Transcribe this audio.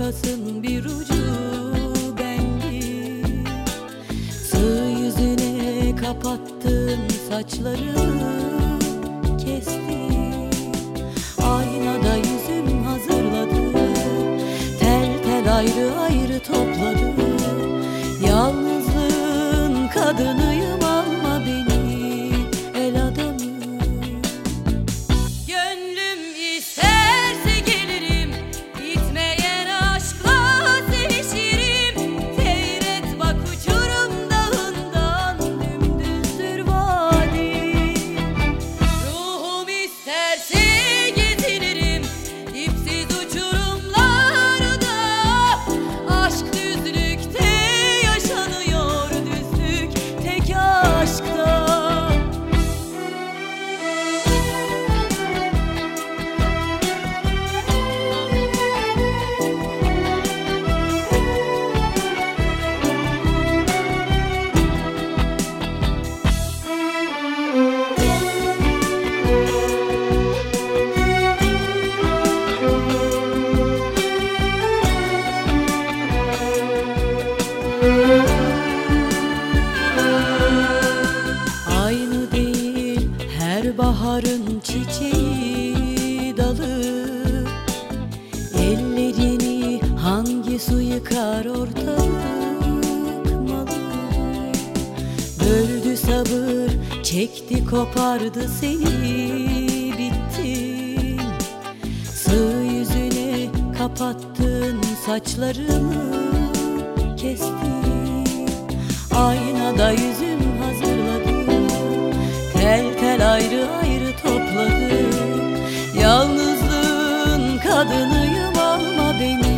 makasın bir ucu bendim Sığ yüzüne kapattın saçlarını kestim Aynada yüzüm hazırladım Tel tel ayrı ayrı topladım Yalnızlığın kadınıyım baharın çiçeği dalı. Ellerini hangi su yıkar ortalık malı. Böldü sabır çekti kopardı seni bittin Sığ yüzüne kapattın saçlarını kestin Aynada yüzüm hazırladım Tel tel ayrı ayrı Kadınıyım alma beni.